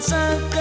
Sampai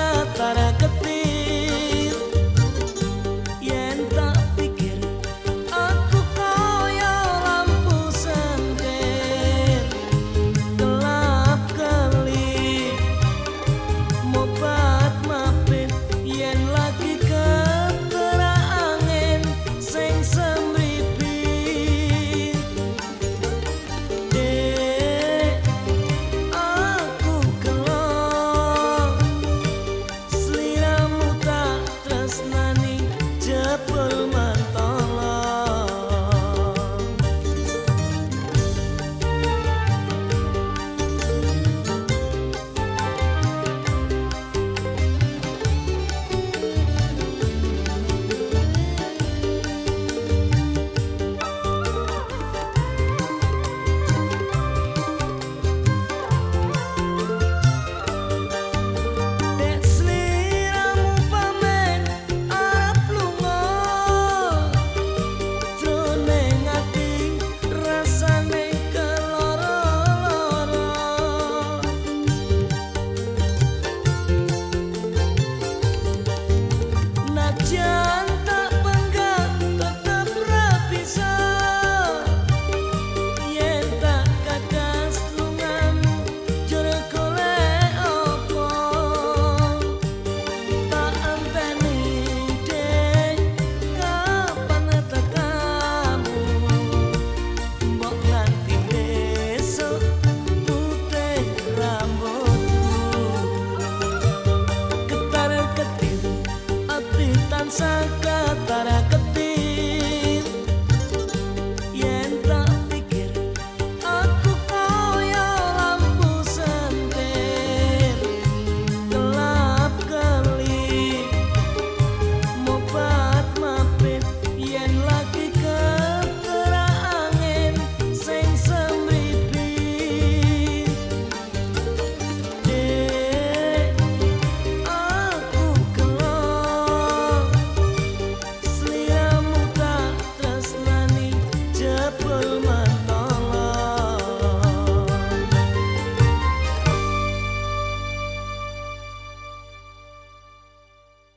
My.